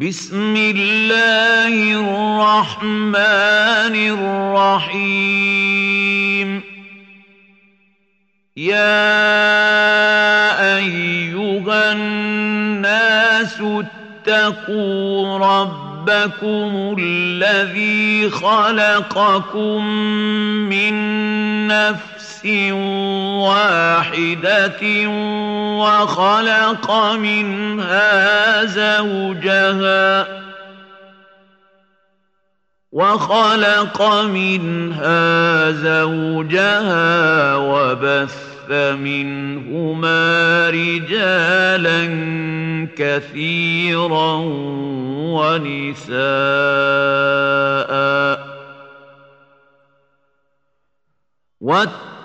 بسم الله الرحمن الرحيم. يا أيها الناس اتقوا ربكم الذي خلقكم من نفس واحدة وخلق منها زوجها وخلق منها زوجها وبث منهما رجالا كثيرا ونساء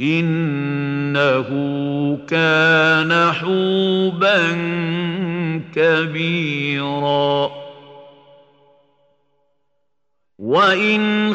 إنه كان حوبا كبيرا. وإن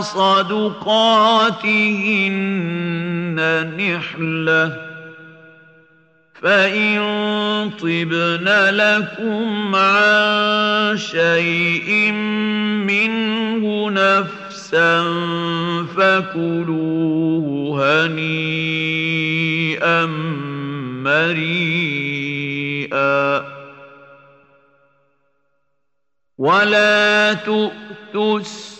صدقاتهن نحلةً. فإن طبن لكم عن شيء منه نفسا فكلوه هنيئا مريئا. ولا تؤتوا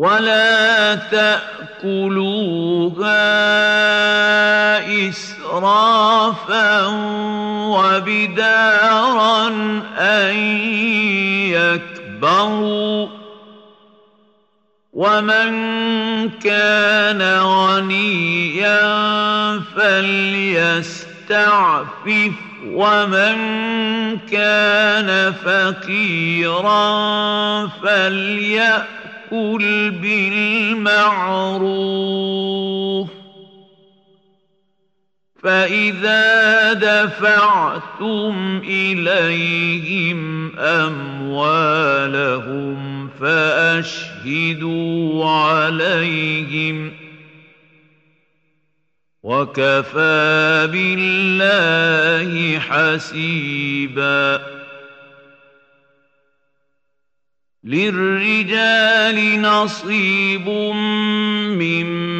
ولا تأكلوها إسرافا وبدارا أن يكبروا ومن كان غنيا فليستعفف ومن كان فقيرا فليأكل كل بالمعروف فإذا دفعتم إليهم أموالهم فأشهدوا عليهم وكفى بالله حسيبا للرجال نصيب مما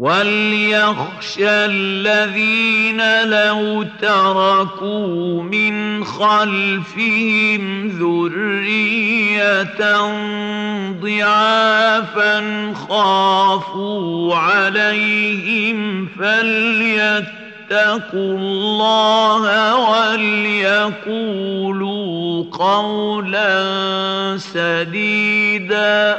وليخشى الذين لو تركوا من خلفهم ذريه ضعافا خافوا عليهم فليتقوا الله وليقولوا قولا سديدا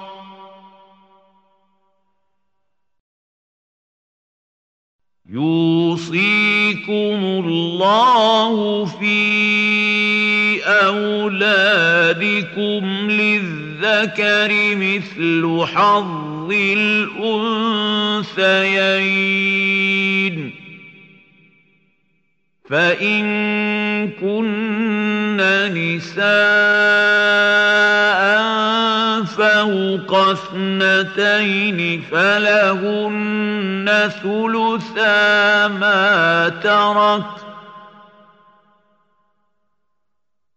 يوصيكم الله في أولادكم للذكر مثل حظ الأنثيين. فإن كن نساء فوق اثنتين فلهن ثلثا ما ترك.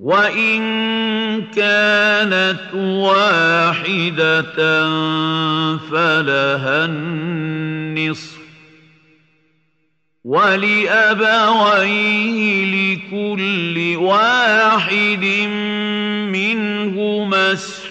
وإن كانت واحدة فلها النصف. ولأبويه لكل واحد منهما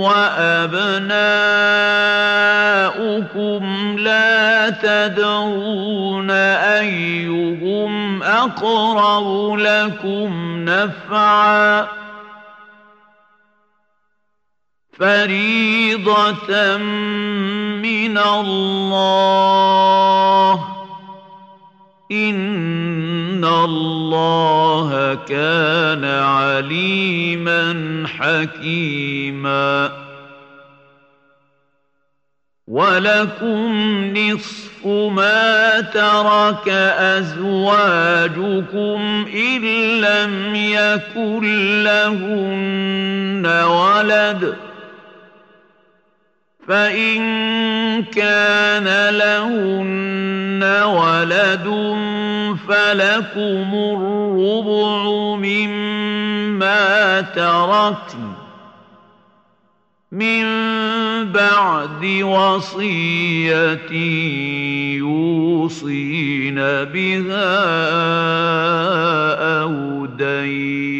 وأبناؤكم لا تدرون أيهم أقرب لكم نفعا. فريضة من الله. إن الله كان عليما حكيما. ولكم نصف ما ترك أزواجكم إن لم يكن لهن ولد. فإن كان لهن ولد فلكم الربع مما تركن من بعد وصية يوصين بها أو دين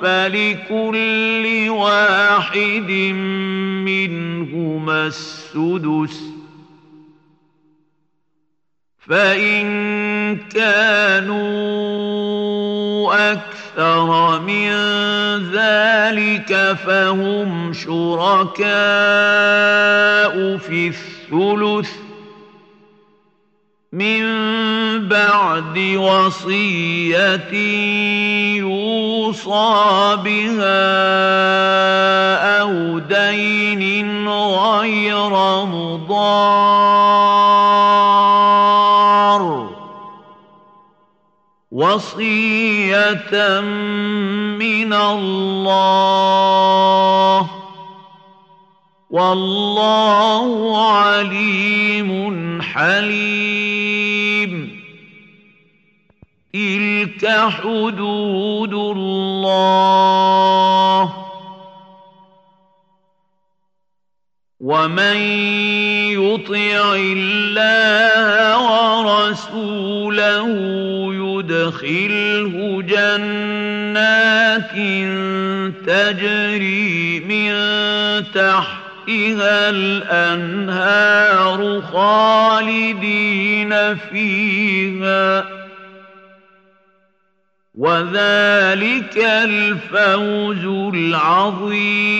فلكل واحد منهما السدس فإن كانوا أكثر من ذلك فهم شركاء في الثلث من بعد وصية يوصى بها أو دين غير مضار. وصية من الله والله عليم حليم. تلك حدود الله. ومن يطع الله ورسوله يدخله جنات تجري من تحتها الأنهار خالدين فيها وذلك الفوز العظيم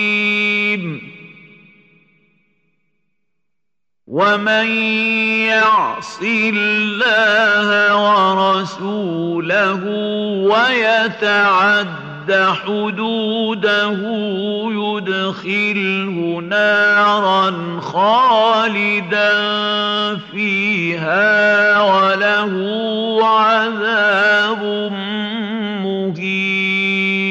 ومن يعص الله ورسوله ويتعد حدوده يدخله نارا خالدا فيها وله عذاب مهين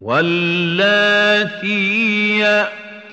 واللاتي يأتين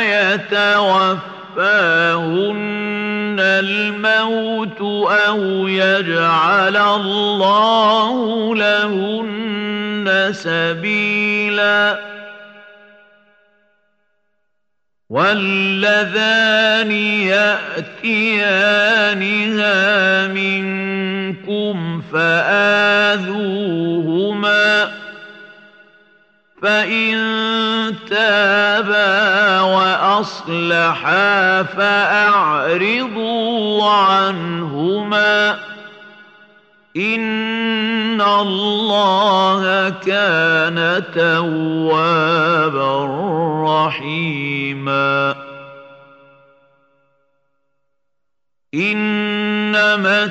يتوفاهن الموت أو يجعل الله لهن سبيلاً. واللذان يأتيانها منكم فآذوهما فإن تابا وأصلحا فأعرضوا عنهما إن الله كان توابا رحيما إنما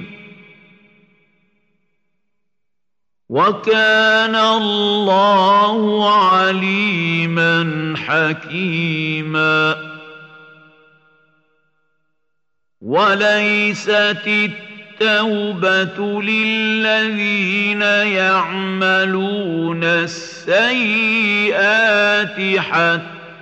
وكان الله عليما حكيما. وليست التوبة للذين يعملون السيئات حتى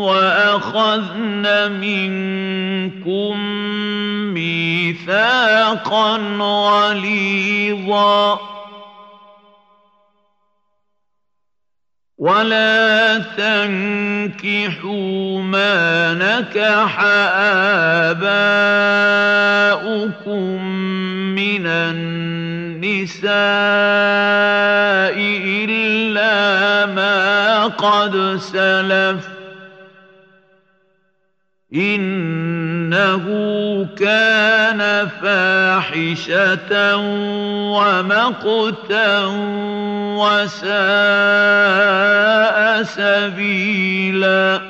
وأخذن منكم ميثاقا غليظا ولا تنكحوا ما نكح آباؤكم من النساء إلا ما قد سلف إنه كان فاحشة ومقتا وساء سبيلا.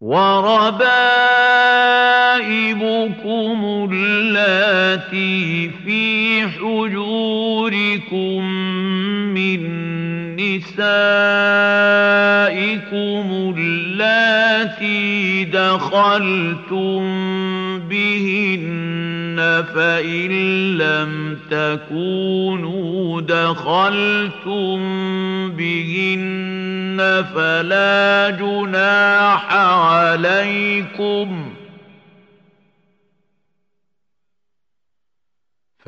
وربائبكم اللاتي في حجوركم من نسائكم اللاتي دخلتم بهن فإن لم تكونوا دخلتم بهن فلا جناح عليكم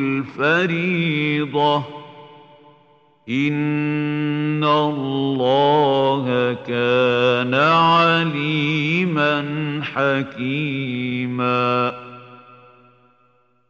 الفريضة إن الله كان عليما حكيما.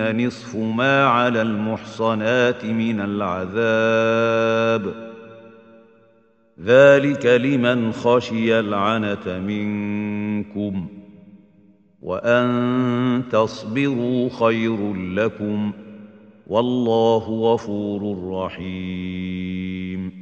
نصف ما على المحصنات من العذاب. ذلك لمن خشي العنة منكم وأن تصبروا خير لكم والله غفور رحيم.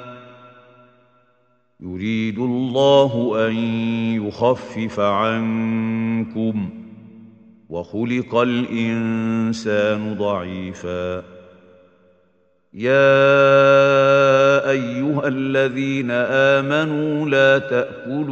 يريد الله أن يخفف عنكم وخلق الإنسان ضعيفا. يا أيها الذين آمنوا لا تأكلوا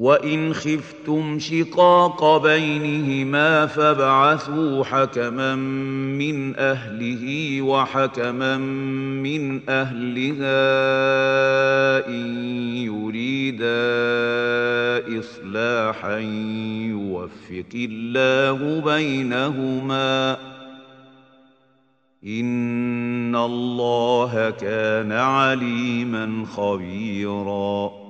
وان خفتم شقاق بينهما فابعثوا حكما من اهله وحكما من اهلها ان يريدا اصلاحا يوفق الله بينهما ان الله كان عليما خبيرا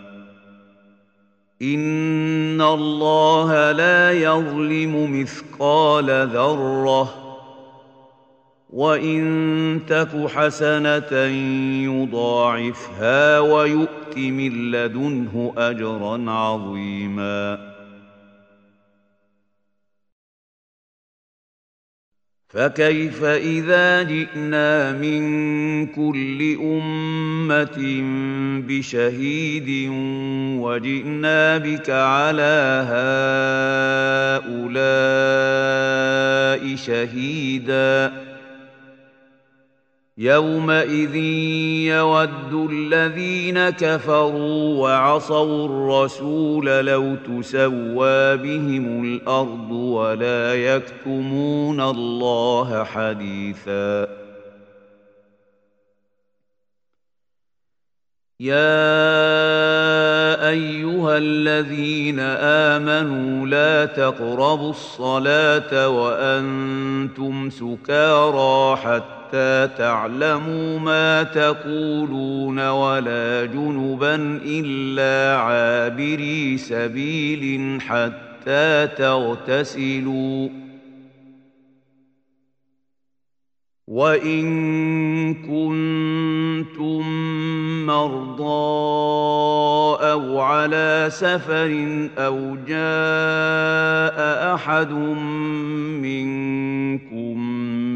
ان الله لا يظلم مثقال ذره وان تك حسنه يضاعفها ويؤت من لدنه اجرا عظيما فكيف إذا جئنا من كل أمة بشهيد وجئنا بك على هؤلاء شهيدا يومئذ يود الذين كفروا وعصوا الرسول لو تسوى بهم الأرض ولا يكتمون الله حديثا يا ايها الذين امنوا لا تقربوا الصلاه وأنتم سكارى حتى حتى تعلموا ما تقولون ولا جنبا إلا عابري سبيل حتى تغتسلوا. وإن كنتم مرضى أو على سفر أو جاء أحد منكم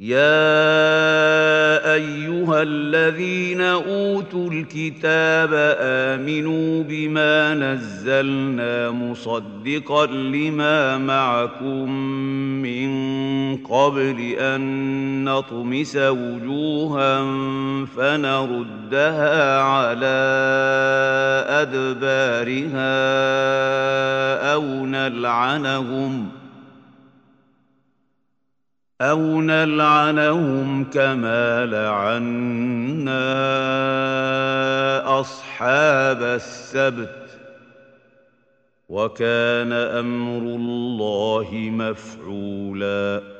يا ايها الذين اوتوا الكتاب امنوا بما نزلنا مصدقا لما معكم من قبل ان نطمس وجوها فنردها على ادبارها أو نلعنهم ۖ أو نلعنهم كما لعنا أصحاب السبت وكان أمر الله مفعولاً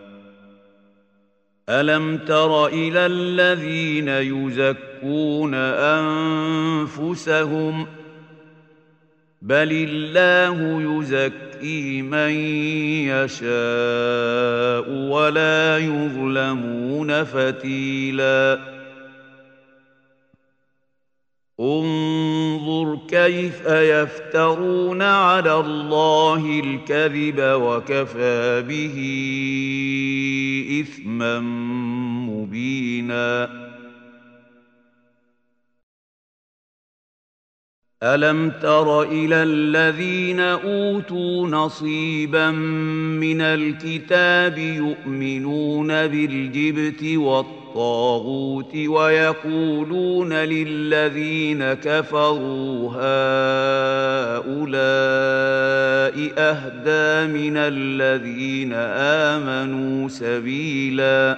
الم تر إلى الذين يزكون انفسهم بل الله يزكي من يشاء ولا يظلمون فتيلاً انظر كيف يفترون على الله الكذب وكفى به اثما مبينا ألم تر إلى الذين أوتوا نصيبا من الكتاب يؤمنون بالجبت والطاغوت الطاغوت ويقولون للذين كفروا هؤلاء أهدى من الذين آمنوا سبيلا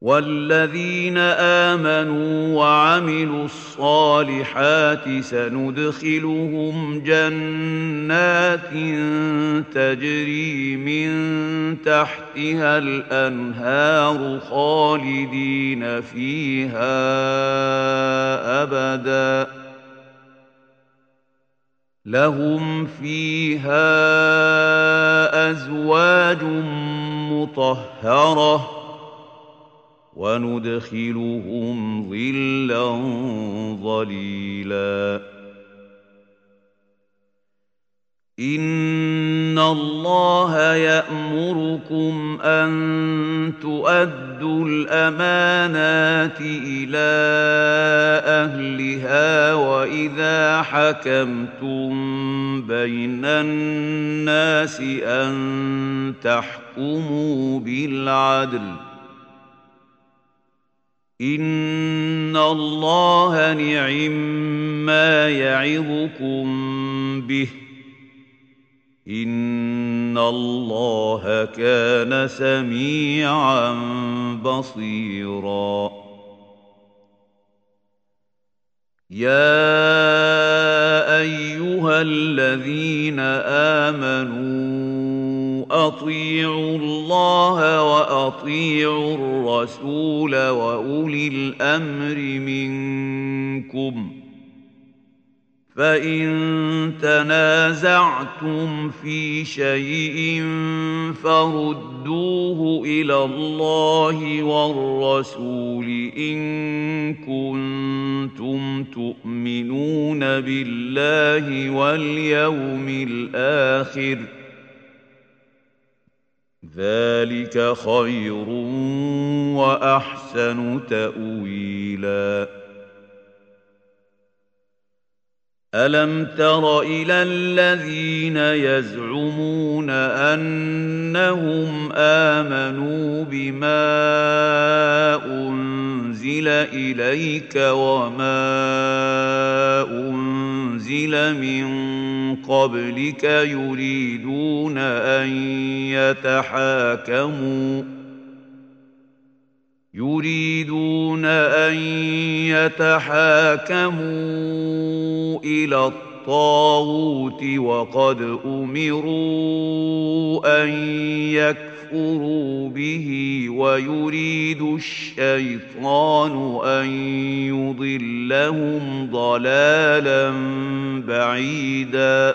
والذين امنوا وعملوا الصالحات سندخلهم جنات تجري من تحتها الانهار خالدين فيها ابدا لهم فيها ازواج مطهره وندخلهم ظلا ظليلا. ان الله يامركم ان تؤدوا الامانات إلى اهلها واذا حكمتم بين الناس ان تحكموا بالعدل ان الله نعم ما يعظكم به ان الله كان سميعا بصيرا. يا ايها الذين امنوا أطيعوا الله وأطيعوا الرسول وأولي الأمر منكم. فإن تنازعتم في شيء فردوه إلى الله والرسول إن كنتم تؤمنون بالله واليوم الآخر. ذلك خير واحسن تاويلا. الم تر إلى الذين يزعمون انهم امنوا بما انزل إليك وما أنزل من قبلك يريدون أن يتحاكموا يريدون أن يتحاكموا إلى الطاغوت وقد أمروا أن يكفروا به ويريد الشيطان ان يضلهم ضلالا بعيدا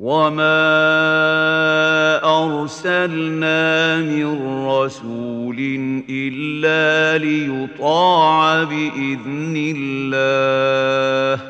وما ارسلنا من رسول الا ليطاع باذن الله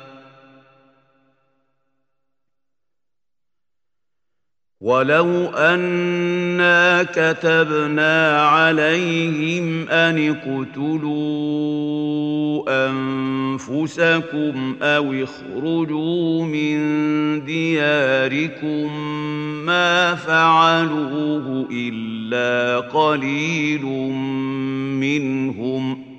ولو انا كتبنا عليهم ان اقتلوا انفسكم أو اخرجوا من دياركم ما فعلوه الا قليل منهم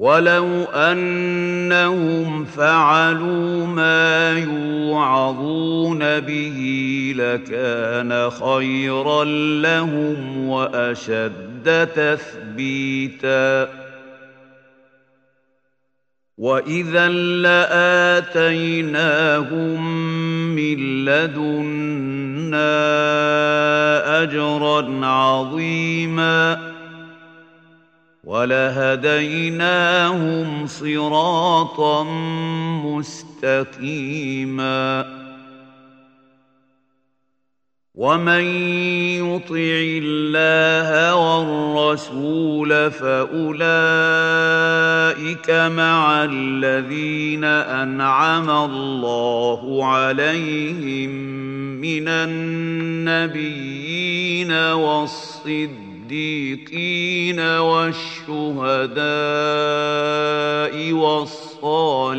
ولو انهم فعلوا ما يوعظون به لكان خيرا لهم واشد تثبيتا واذا لاتيناهم من لدنا اجرا عظيما ولهديناهم صراطا مستقيما. ومن يطع الله والرسول فأولئك مع الذين أنعم الله عليهم من النبيين والصديقين. الصديقين والشهداء والصالحين.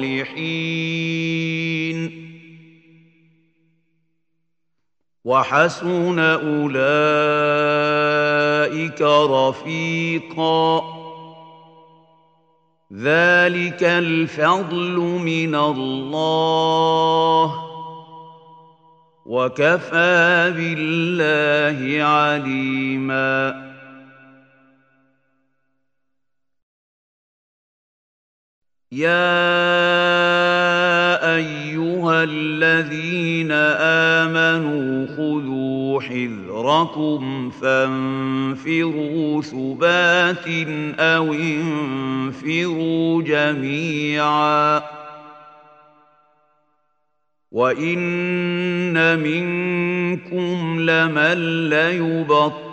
وحسن أولئك رفيقا. ذلك الفضل من الله. وكفى بالله عليما. يا ايها الذين امنوا خذوا حذركم فانفروا ثبات أو انفروا جميعا وان منكم لمن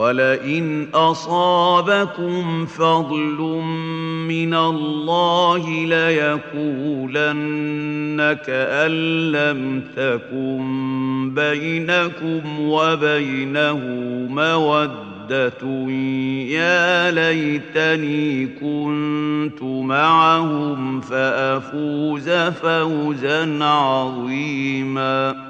ولئن أصابكم فضل من الله ليقولن كأن لم تكن بينكم وبينه مودة يا ليتني كنت معهم فأفوز فوزا عظيماً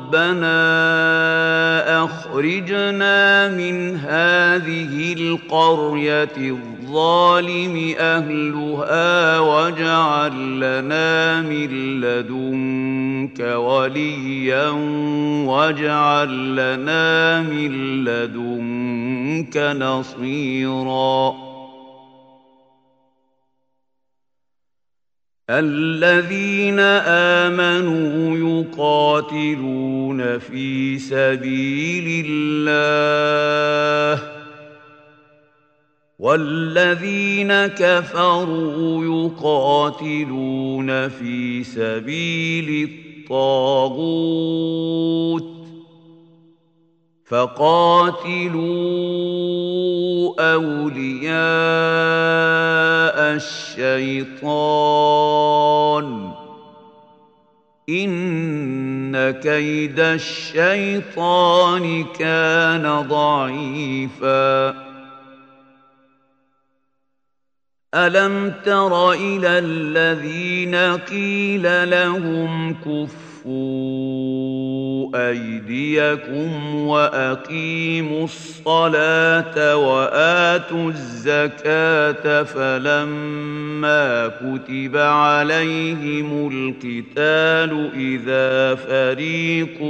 أخرجنا من هذه القرية الظالم أهلها واجعل لنا من لدنك وليا واجعل لنا من لدنك نصيرا الذين آمنوا يقاتلون في سبيل الله والذين كفروا يقاتلون في سبيل الطاغوت فقاتلوا أولياء الشيطان. إن كيد الشيطان كان ضعيفا. ألم تر إلى الذين قيل لهم كفوا؟ أيديكم وأقيموا الصلاة وآتوا الزكاة فلما كتب عليهم القتال إذا فريق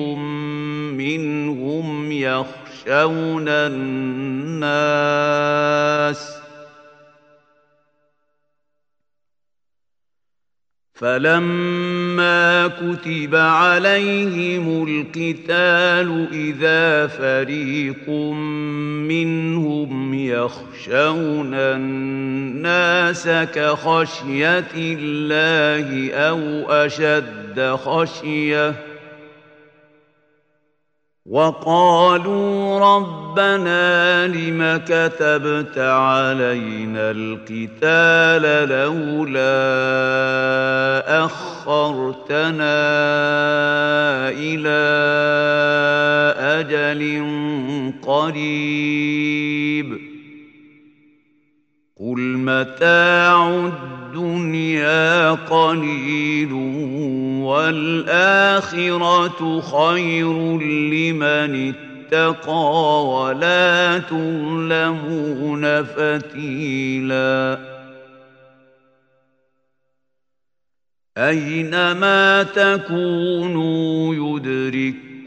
منهم يخشون الناس فلما كتب عليهم القتال اذا فريق منهم يخشون الناس كخشيه الله أو اشد خشيه وقالوا ربنا لم كتبت علينا القتال لولا أخرتنا إلى أجل قريب. قل متاع الدنيا قليل والآخرة خير لمن اتقى ولا تظلمون فتيلا أينما تكونوا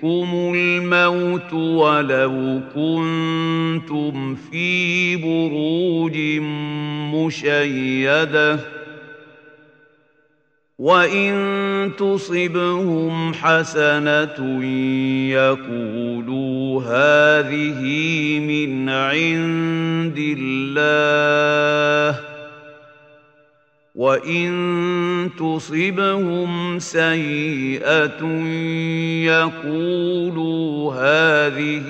يدرككم الموت ولو كنتم في بروج مشيدة وإن تصبهم حسنة يقولوا هذه من عند الله وان تصبهم سيئه يقولوا هذه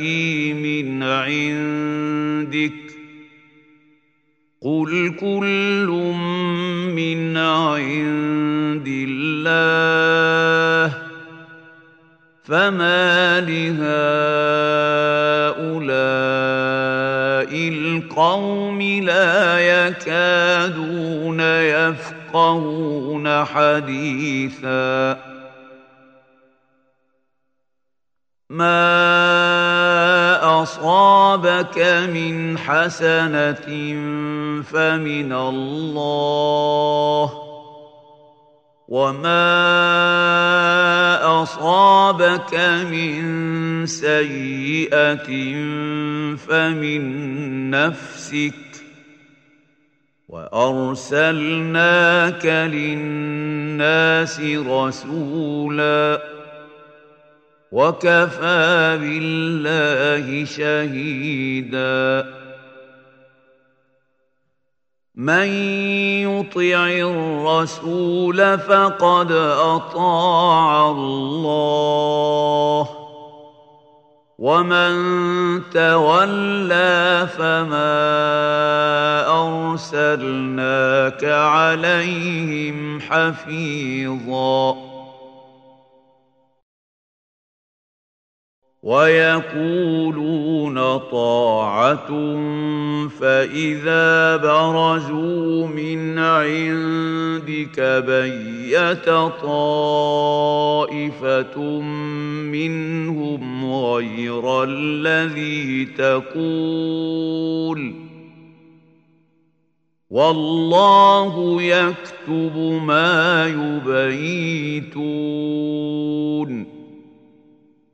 من عندك قل كل من عند الله فما لهؤلاء القوم لا يكادون يفقهون حديثا. ما أصابك من حسنة فمن الله وما اصابك من سيئه فمن نفسك وارسلناك للناس رسولا وكفى بالله شهيدا من يطع الرسول فقد أطاع الله. ومن تولى فما أرسلناك عليهم حفيظا. ويقولون طاعة فإذا برزوا من عندك بيت طائفة منهم غير الذي تقول والله يكتب ما يبيتون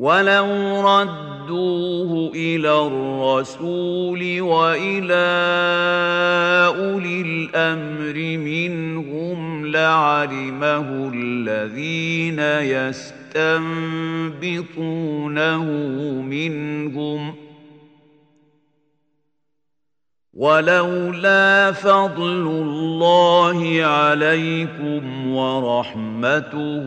ولو ردوه إلى الرسول والى اولي الامر منهم لعلمه الذين يستنبطونه منهم ولولا فضل الله عليكم ورحمته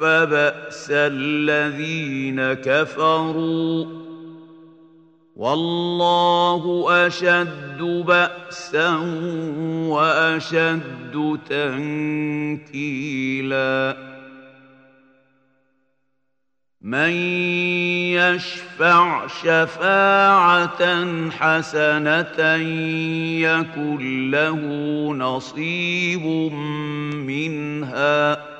باس الذين كفروا. والله أشد بأسا وأشد تنكيلا. من يشفع شفاعة حسنة يكن له نصيب منها.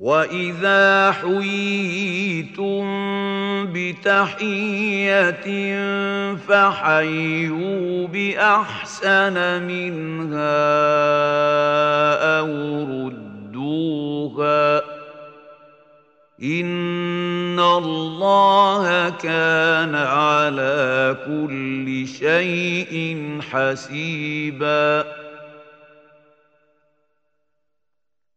واذا حييتم بتحيه فحيوا باحسن منها أو ردوها ان الله كان على كل شيء حسيبا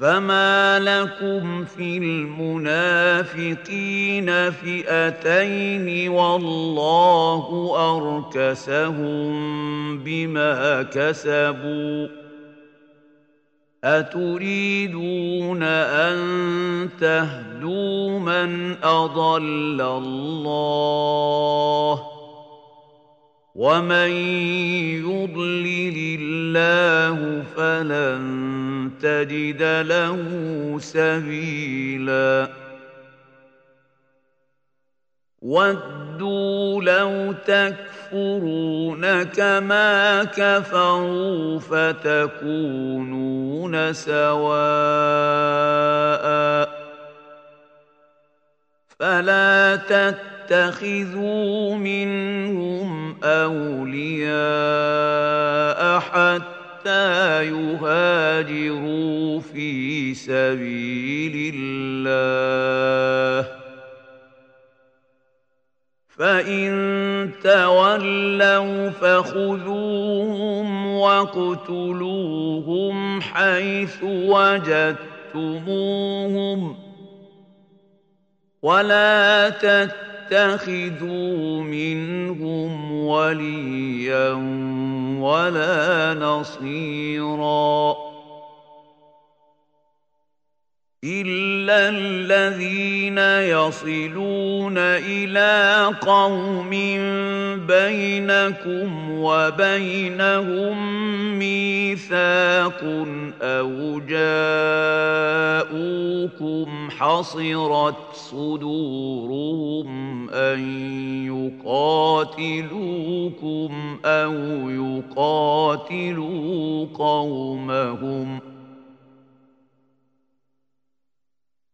فما لكم في المنافقين فئتين والله اركسهم بما كسبوا اتريدون ان تهدوا من اضل الله ومن يضلل الله فلن تجد له سبيلا ودوا لو تكفرون كما كفروا فتكونون سواء فلا تتقوا تتخذوا منهم أولياء حتى يهاجروا في سبيل الله. فإن تولوا فخذوهم واقتلوهم حيث وجدتموهم. ولا تتبعوا تتخذوا منهم وليا ولا نصيرا الا الذين يصلون إلى قوم بينكم وبينهم ميثاق أو جاءوكم حصرت صدورهم ان يقاتلوكم أو يقاتلوا قومهم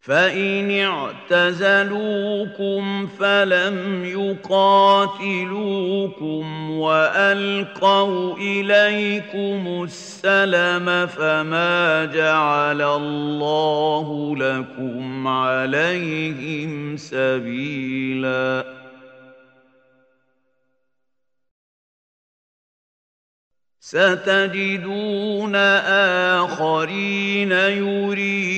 فإن اعتزلوكم فلم يقاتلوكم وألقوا إليكم السلم فما جعل الله لكم عليهم سبيلاً ستجدون آخرين يريدون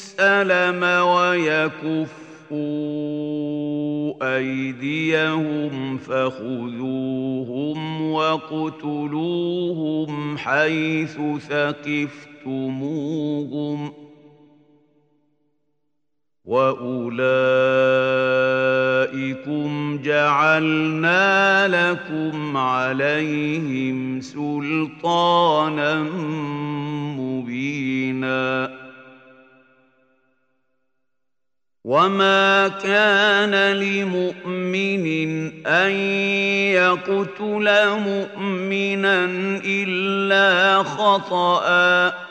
السلم ويكفوا أيديهم فخذوهم وَاقْتُلُوهُمْ حيث ثقفتموهم ۖ وأولئكم جعلنا لكم عليهم سلطانا مبينا وما كان لمؤمن ان يقتل مؤمنا الا خطأ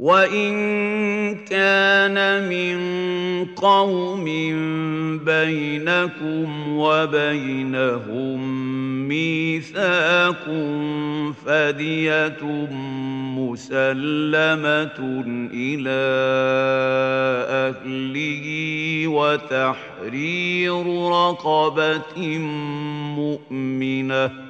وإن كان من قوم بينكم وبينهم ميثاق فدية مسلمة إلى أهله وتحرير رقبة مؤمنة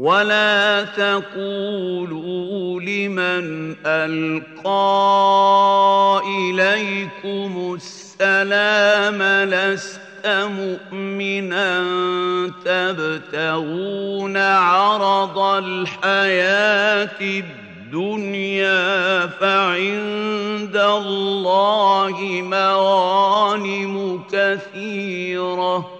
ولا تقولوا لمن القى اليكم السلام لست مؤمنا تبتغون عرض الحياة الدنيا فعند الله مغانم كثيره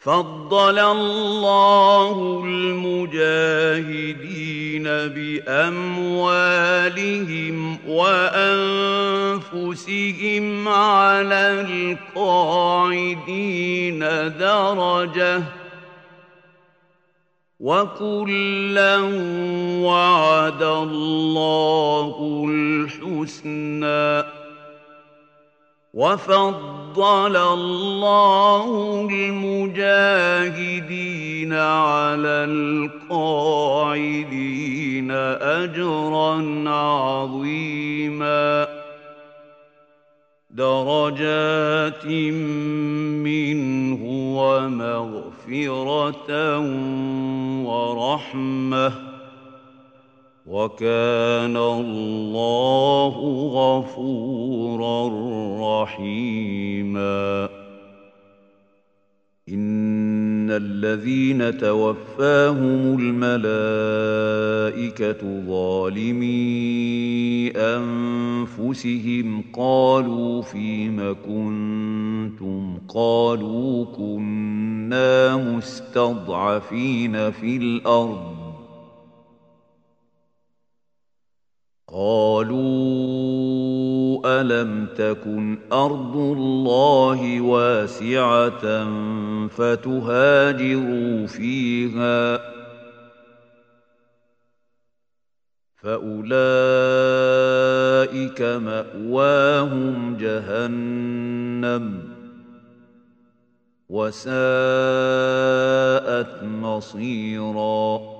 فضل الله المجاهدين باموالهم وانفسهم على القاعدين درجه وكلا وعد الله الحسنى وفضل الله المجاهدين على القاعدين أجرا عظيما. درجات منه ومغفرة ورحمة. وكان الله غفورا رحيما. إن الذين توفاهم الملائكة ظالمي أنفسهم قالوا فيم كنتم؟ قالوا كنا مستضعفين في الأرض. قالوا ألم تكن أرض الله واسعة فتهاجروا فيها فأولئك مأواهم جهنم وساءت مصيرا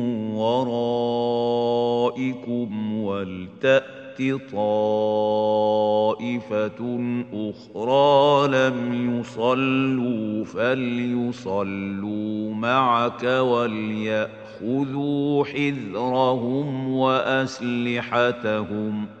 ورائكم ولتأت طائفة أخرى لم يصلوا فليصلوا معك وليأخذوا حذرهم واسلحتهم ۖ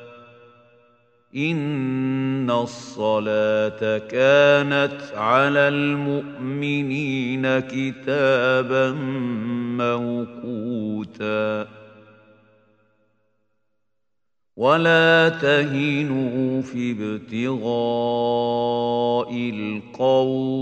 ان الصلاه كانت على المؤمنين كتابا موقوتا ولا تهنوا في ابتغاء القوم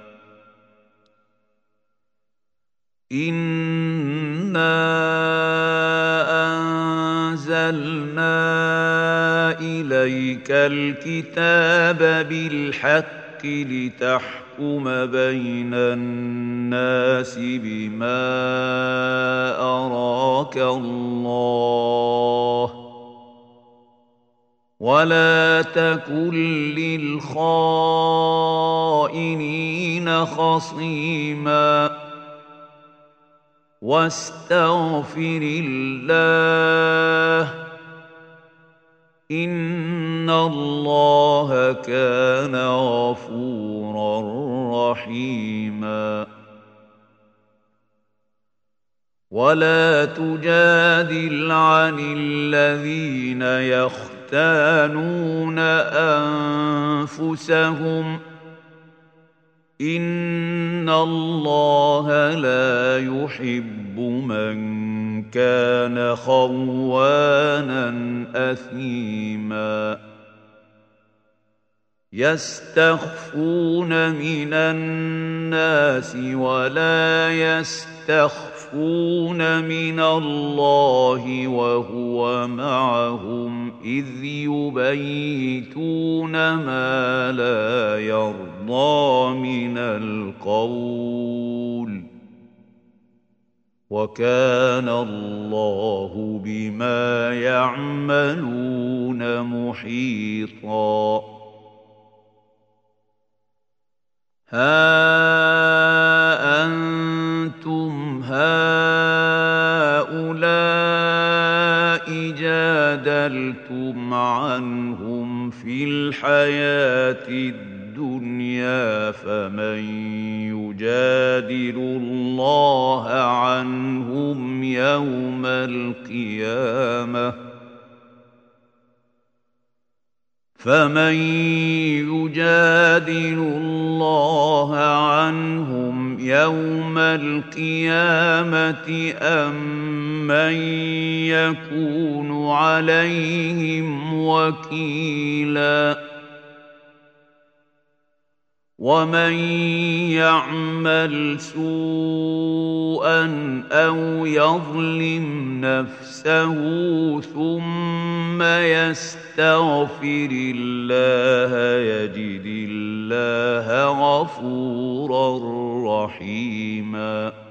إنا أنزلنا إليك الكتاب بالحق لتحكم بين الناس بما أراك الله ولا تكن للخائنين خصيماً واستغفر الله. إن الله كان غفورا رحيما. ولا تجادل عن الذين يختانون أنفسهم. ان الله لا يحب من كان خوانا اثيما يستخفون من الناس ولا يستخفون من الله وهو معهم اذ يبيتون ما لا يرضى من القول وكان الله بما يعملون محيطا ها أنتم هؤلاء جادلتم عنهم في الدنيا الدنيا فمن يجادل الله عنهم يوم القيامة فمن يجادل الله عنهم يوم القيامة أم من يكون عليهم وكيلا ومن يعمل سوءا أو يظلم نفسه ثم يستغفر الله يجد الله غفورا رحيما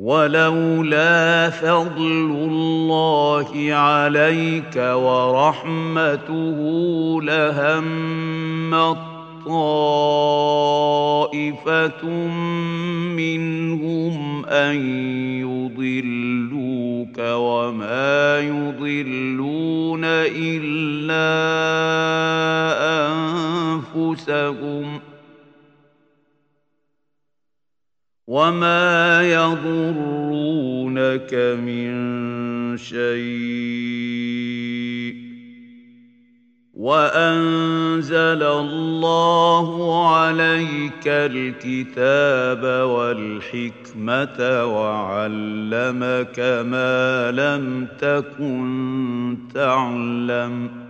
ولولا فضل الله عليك ورحمته لهم طائفة منهم أن يضلوك وما يضلون إلا أنفسهم ۖ وما يضرونك من شيء وانزل الله عليك الكتاب والحكمه وعلمك ما لم تكن تعلم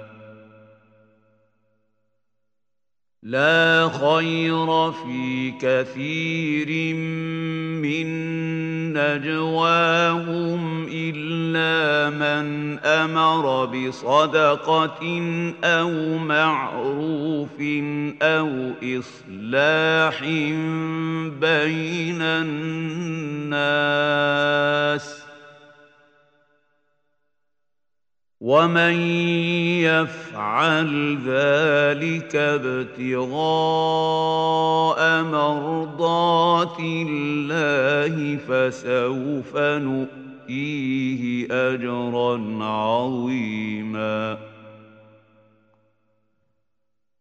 لا خير في كثير من نجواهم إلا من أمر بصدقة أو معروف أو إصلاح بين الناس ومن يفعل ذلك ابتغاء مرضات الله فسوف نؤتيه اجرا عظيما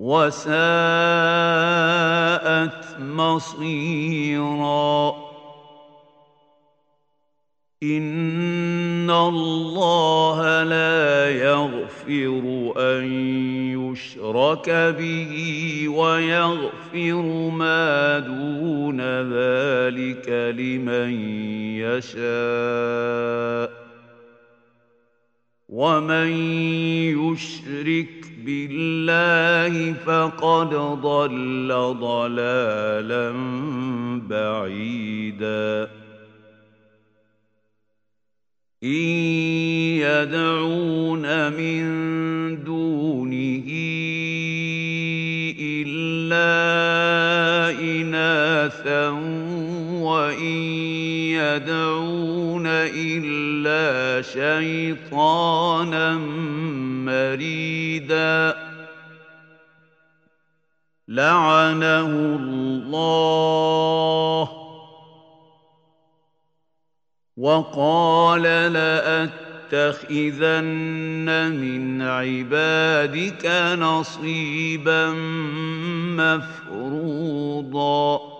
وساءت مصيرا. إن الله لا يغفر أن يشرك به ويغفر ما دون ذلك لمن يشاء. ومن يشرك بالله فقد ضل ضلالا بعيدا. إن يدعون من دونه إلا اناثا وإن يدعون إلا شيطانا مريدا. لعنه الله. وقال لأتخذن من عبادك نصيبا مفروضا.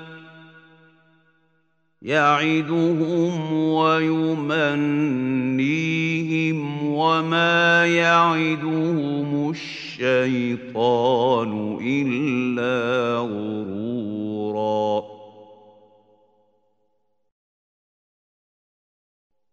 يعدهم ويمنيهم وما يعدهم الشيطان إلا غرورا.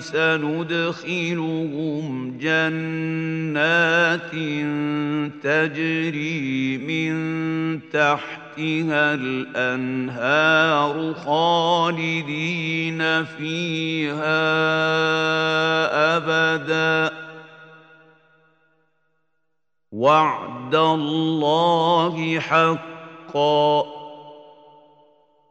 سندخلهم جنات تجري من تحتها الأنهار خالدين فيها أبدا. وعد الله حقا.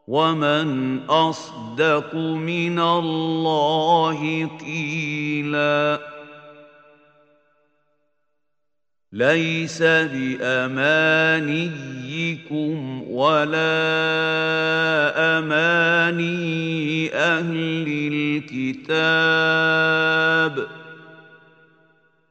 ومن اصدق من الله قيلا ليس بامانيكم ولا اماني أهل الكتاب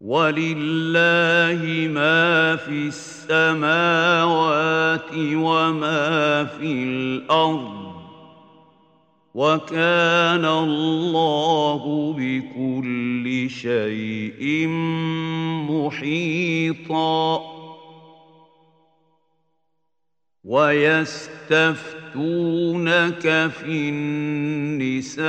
ولله ما في السماوات وما في الأرض وكان الله بكل شيء محيطا ويستفتونك في النساء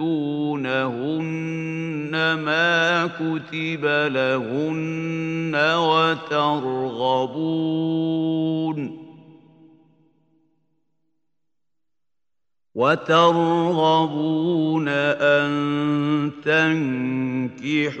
تؤتونهن ما كتب لهن وترغبون وترغبون أن تنكحوهن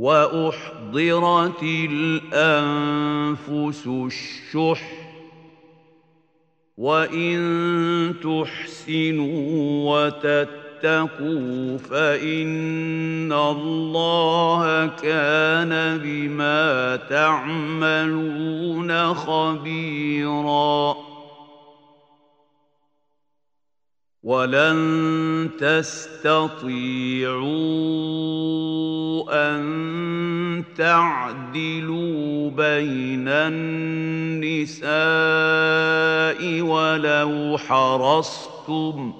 وأحضرت الأنفس الشح وإن تحسنوا وتتقوا فإن الله كان بما تعملون خبيرا ولن تستطيعوا ان تعدلوا بين النساء ولو حرصتم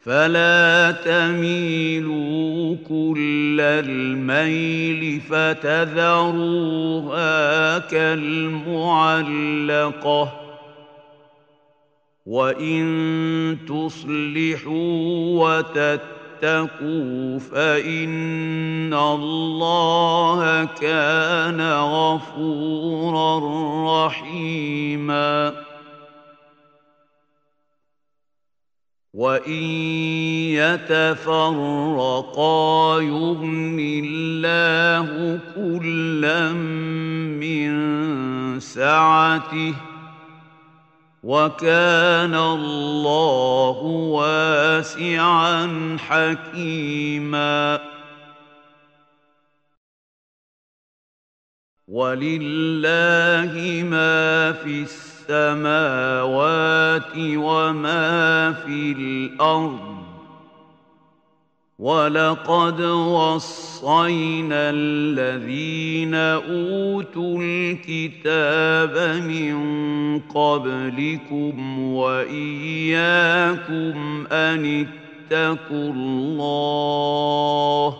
فلا تميلوا كل الميل فتذروها كالمعلقه وان تصلحوا وتتقوا فان الله كان غفورا رحيما وان يتفرقا يغن الله كلا من سعته وكان الله واسعا حكيما. ولله ما في السماوات وما في الأرض. ولقد وصينا الذين اوتوا الكتاب من قبلكم واياكم ان اتقوا الله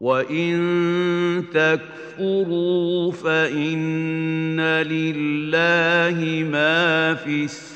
وان تكفروا فان لله ما في السماوات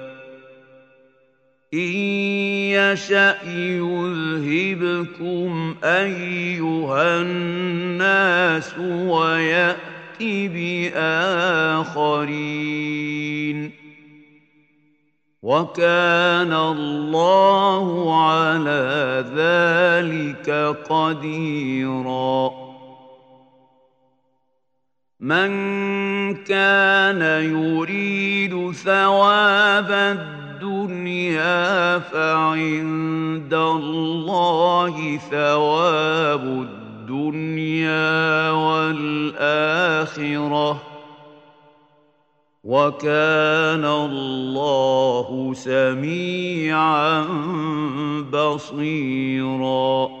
إن يشأ يذهبكم أيها الناس ويأت بآخرين وكان الله على ذلك قديرا من كان يريد ثواب الدنيا الدنيا فعند الله ثواب الدنيا والآخرة. وكان الله سميعا بصيرا.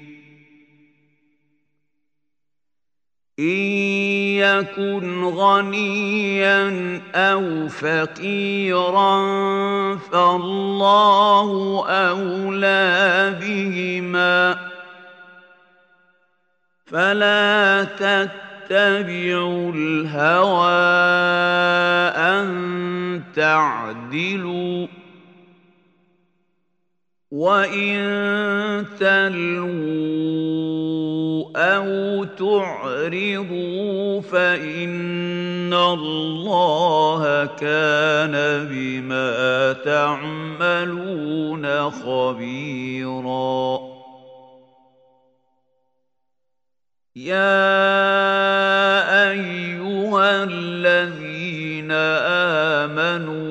إن يكن غنيا أو فقيرا فالله أولى بهما. فلا تتبعوا الهوى أن تعدلوا وإن تلووا أو تعرضوا فإن الله كان بما تعملون خبيرا يا أيها الذين آمنوا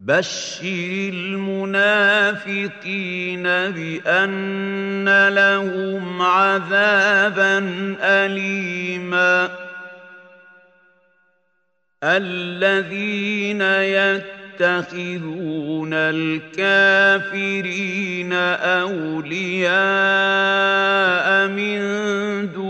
بشر المنافقين بان لهم عذابا اليما الذين يتخذون الكافرين اولياء من دون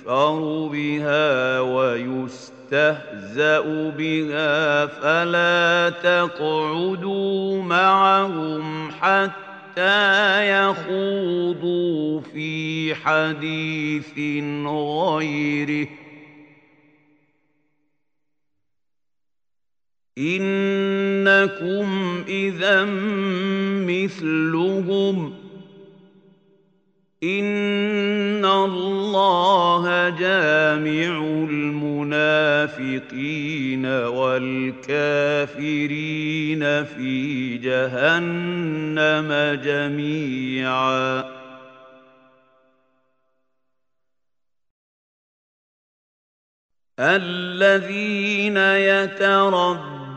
يكفر بها ويستهزأ بها فلا تقعدوا معهم حتى يخوضوا في حديث غيره إنكم إذا مثلهم إن الله جامع المنافقين والكافرين في جهنم جميعا. الذين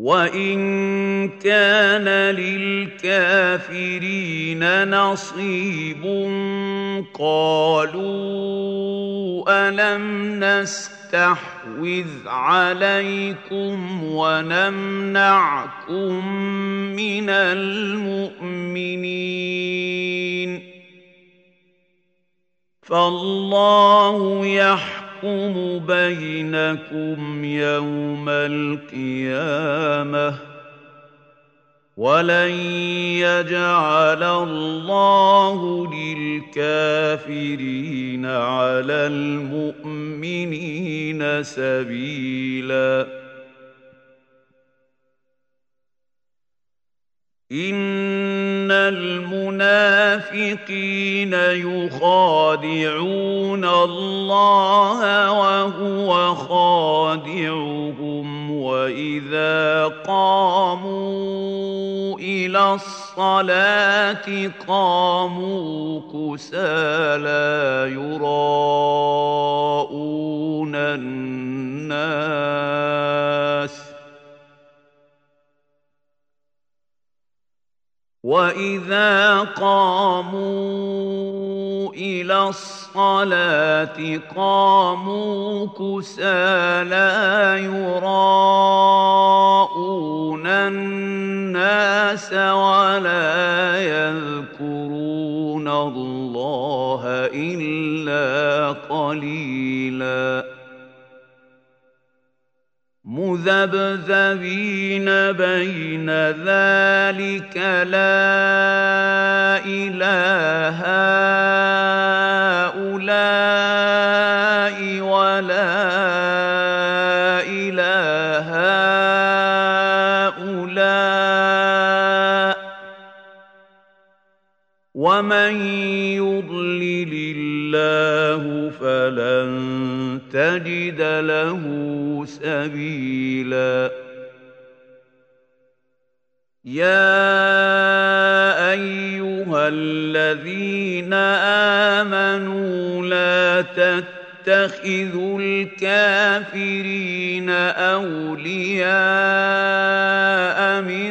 وان كان للكافرين نصيب قالوا الم نستحوذ عليكم ونمنعكم من المؤمنين فالله يحكم يحكم بينكم يوم القيامة ولن يجعل الله للكافرين على المؤمنين سبيلا ان المنافقين يخادعون الله وهو خادعهم واذا قاموا إلى الصلاه قاموا كسالى يراءون الناس واذا قاموا إلى الصلاه قاموا كسالى يراءون الناس ولا يذكرون الله الا قليلا مذبذبين بين ذلك لا إله هؤلاء ولا إله هؤلاء. ومن يضلل الله فلن تجد له سبيلا. يا أيها الذين آمنوا لا تتخذوا الكافرين أولياء من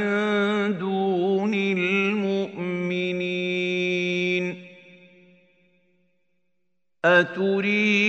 دون المؤمنين. أتريدون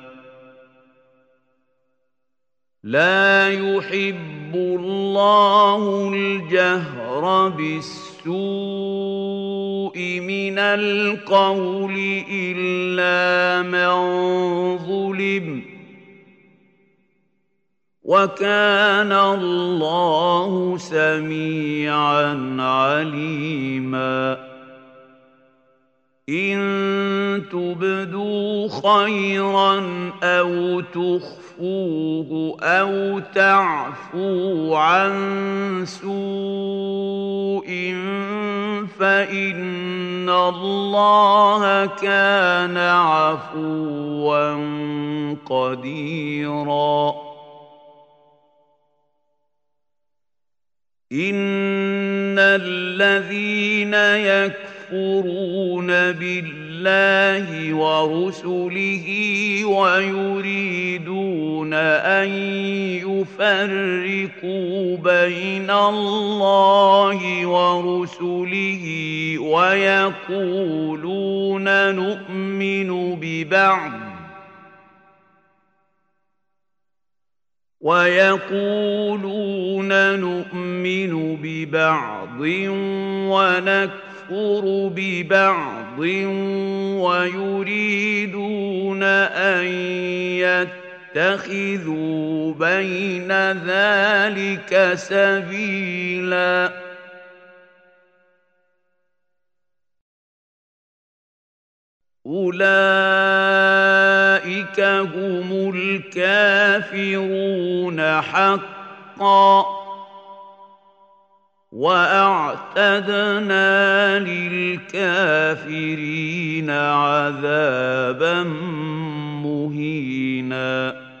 لا يحب الله الجهر بالسوء من القول إلا من ظلم. وكان الله سميعا عليما. إن تبدوا خيرا أو تخفوا تخفوه أو تعفو عن سوء فإن الله كان عفوا قديراً إن الذين يكفرون بالله ورسله ويريدون أن يفرقوا بين الله ورسله ويقولون نؤمن ببعض ويقولون نؤمن ببعض ونكفر ببعض ويريدون أن يتخذوا بين ذلك سبيلا. أولئك هم الكافرون حقا. وأعتدنا للكافرين عذابا مهيناً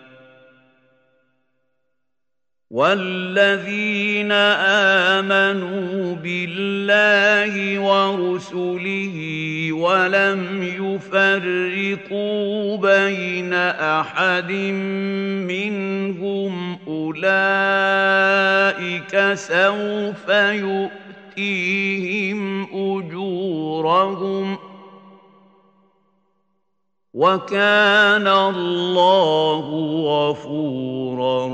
والذين امنوا بالله ورسله ولم يفرقوا بين احد منهم اولئك سوف يؤتيهم اجورهم وكان الله غفورا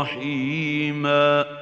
رحيما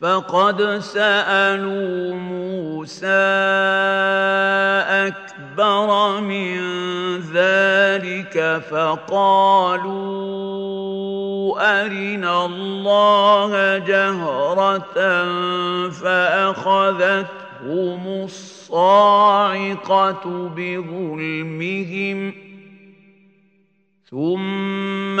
فقد سألوا موسى أكبر من ذلك فقالوا أرنا الله جهرة فأخذتهم الصاعقة بظلمهم ثم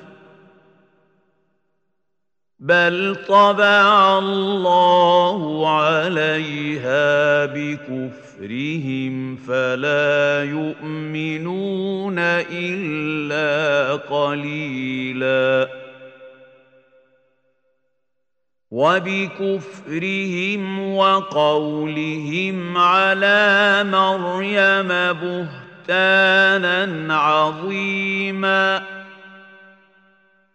بل طبع الله عليها بكفرهم فلا يؤمنون الا قليلا وبكفرهم وقولهم على مريم بهتانا عظيما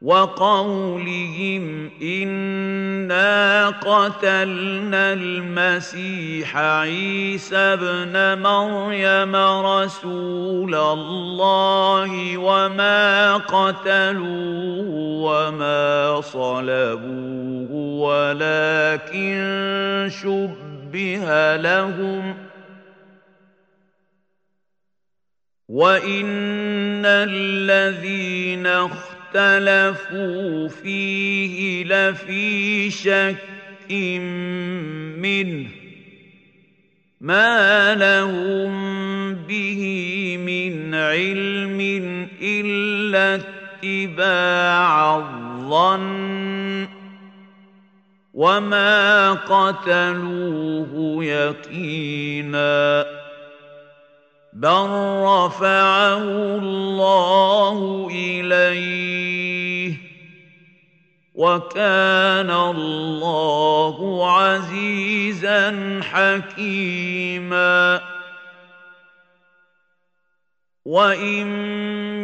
وقولهم انا قتلنا المسيح عيسى ابن مريم رسول الله وما قتلوه وما صلبوه ولكن شبه لهم وان الذين اختلفوا فيه لفي شك منه ما لهم به من علم إلا اتباع الظن وما قتلوه يقينا بل رفعه الله اليه وكان الله عزيزا حكيما وان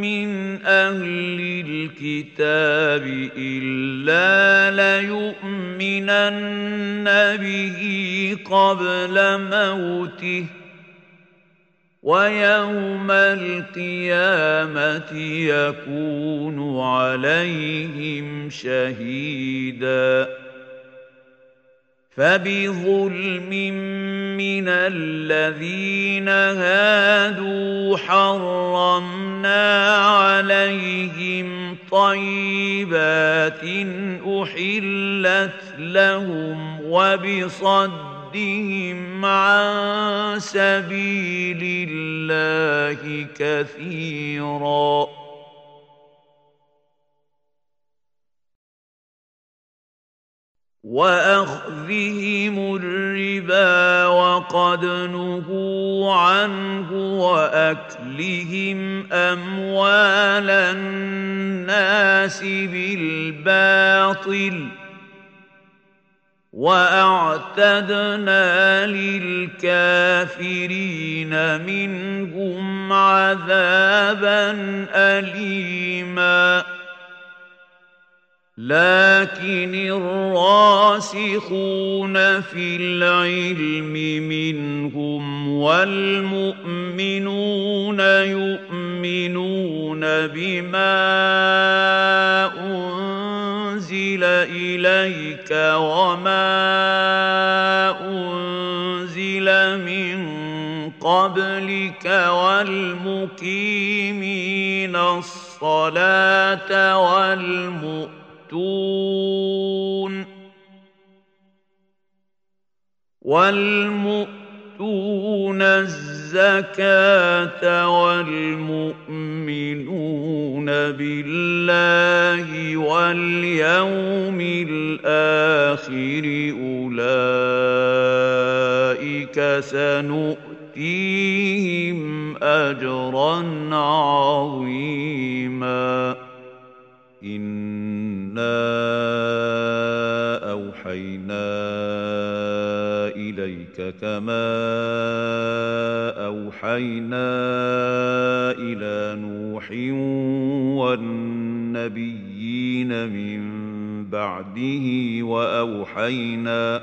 من أهل الكتاب الا ليؤمنن به قبل موته ويوم القيامة يكون عليهم شهيدا. فبظلم من الذين هادوا حرمنا عليهم طيبات أحلت لهم وبصد صدهم عن سبيل الله كثيرا. وأخذهم الربا وقد نهوا عنه وأكلهم أموال الناس بالباطل. واعتدنا للكافرين منهم عذابا اليما لكن الراسخون في العلم منهم والمؤمنون يؤمنون بما أنزل إليك وما أنزل من قبلك والمقيمين الصلاة والمؤتون والمؤتون الزكاة والمؤمنون بالله واليوم الآخر أولئك سنؤتيهم أجرا عظيما إنا أوحينا إليك كما أوحينا إلى نوح والنبيين من بعده وأوحينا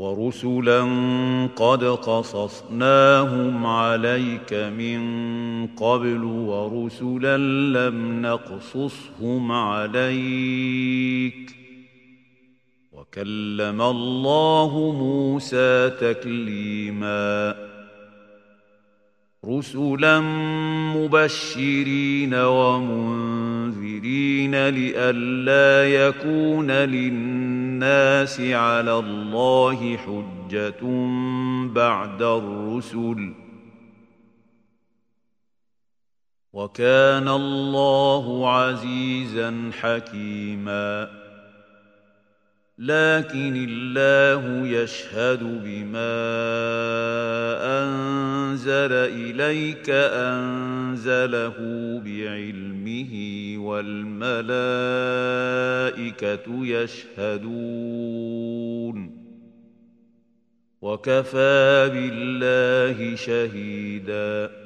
ورسلا قد قصصناهم عليك من قبل ورسلا لم نقصصهم عليك. وكلم الله موسى تكليما. رسلا مبشرين ومنذرين لئلا يكون للناس على الله حجة بعد الرسل. وكان الله عزيزا حكيما. لكن الله يشهد بما أنزل إليك أنزله بعلمه والملائكة يشهدون. وكفى بالله شهيدا.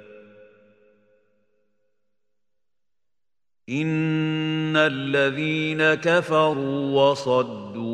إن الذين كفروا وصدوا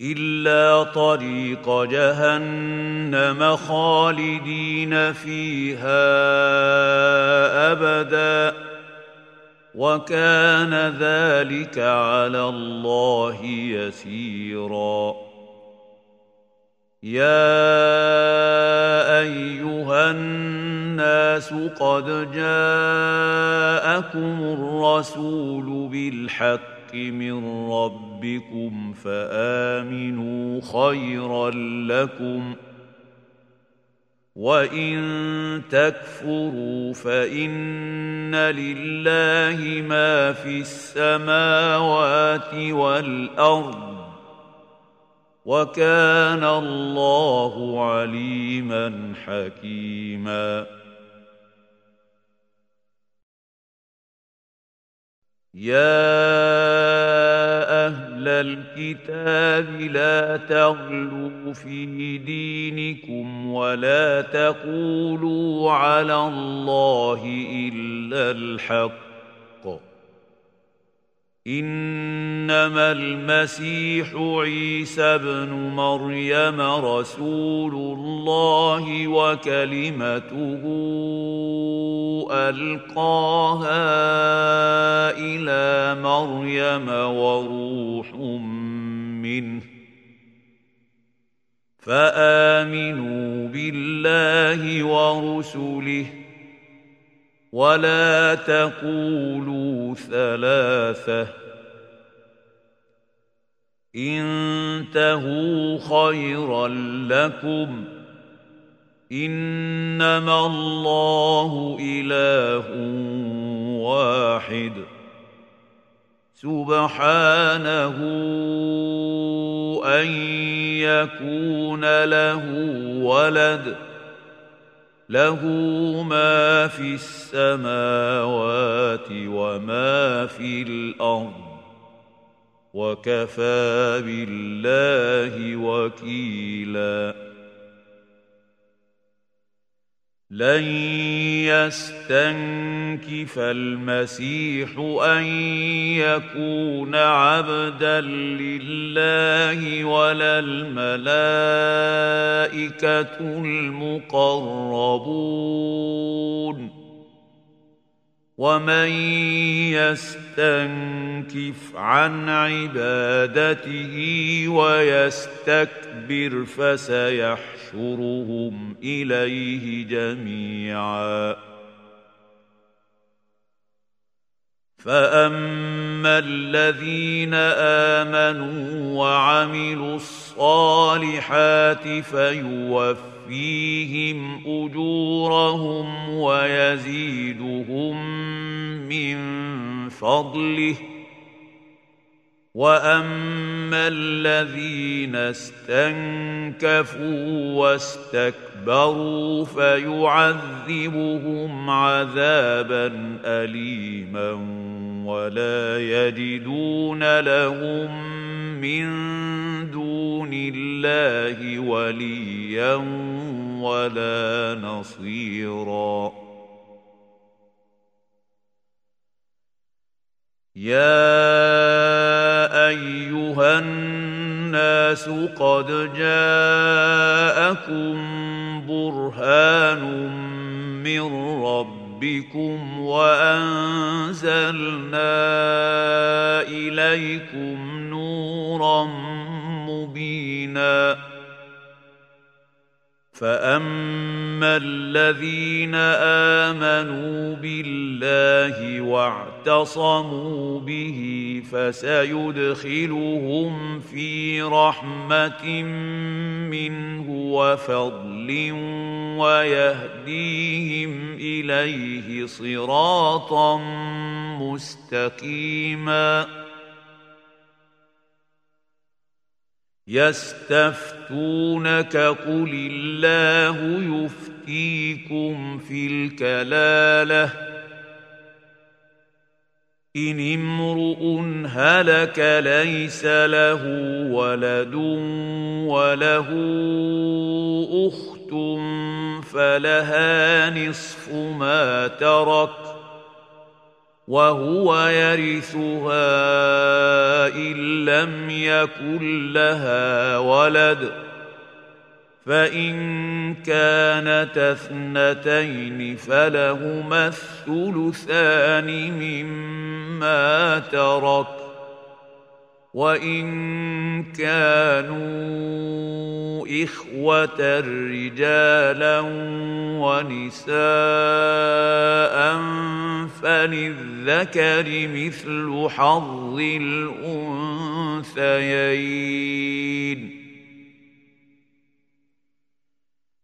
إلا طريق جهنم خالدين فيها أبدا. وكان ذلك على الله يسيرا. يا أيها الناس قد جاءكم الرسول بالحق من ربكم فآمنوا خيرا لكم وإن تكفروا فإن لله ما في السماوات والأرض وكان الله عليما حكيما يا أهل الكتاب لا تغلوا في دينكم ولا تقولوا على الله الا الحق إنما المسيح عيسى ابن مريم رسول الله وكلمته ألقاها إلى مريم وروح منه فآمنوا بالله ورسله ولا تقولوا ثلاثة. انتهوا خيرا لكم. إنما الله إله واحد. سبحانه أن يكون له ولد. له ما في السماوات وما في الأرض وكفى بالله وكيلا لن يستنكف المسيح أن يكون عبدا لله ولا الملائكة المقربون. ومن يستنكف عن عبادته ويستكبر فسيحشرهم اليه جميعا فاما الذين امنوا وعملوا الصالحات فيوفيهم اجورهم ويزيدهم من فضله واما الذين استنكفوا واستكبروا فيعذبهم عذابا اليما ولا يجدون لهم من دون الله وليا ولا نصيرا. يا أيها الناس قد جاءكم برهان من ربكم وأنزلنا إليكم نورا مبينا فاما الذين امنوا بالله واعتصموا به فسيدخلهم في رحمه منه وفضل ويهديهم اليه صراطا مستقيما يستفتونك قل الله يفتيكم في الكلالة. إن امرؤ هلك ليس له ولد وله أخت فلها نصف ما ترك. وهو يرثها إن لم يكن لها ولد فإن كانت اثنتين فلهما الثلثان مما ترك وان كانوا اخوه رجالا ونساء فللذكر مثل حظ الانثيين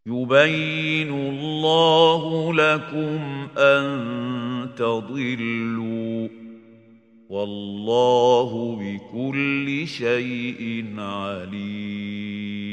يبين الله لكم ان تضلوا والله بكل شيء عليم.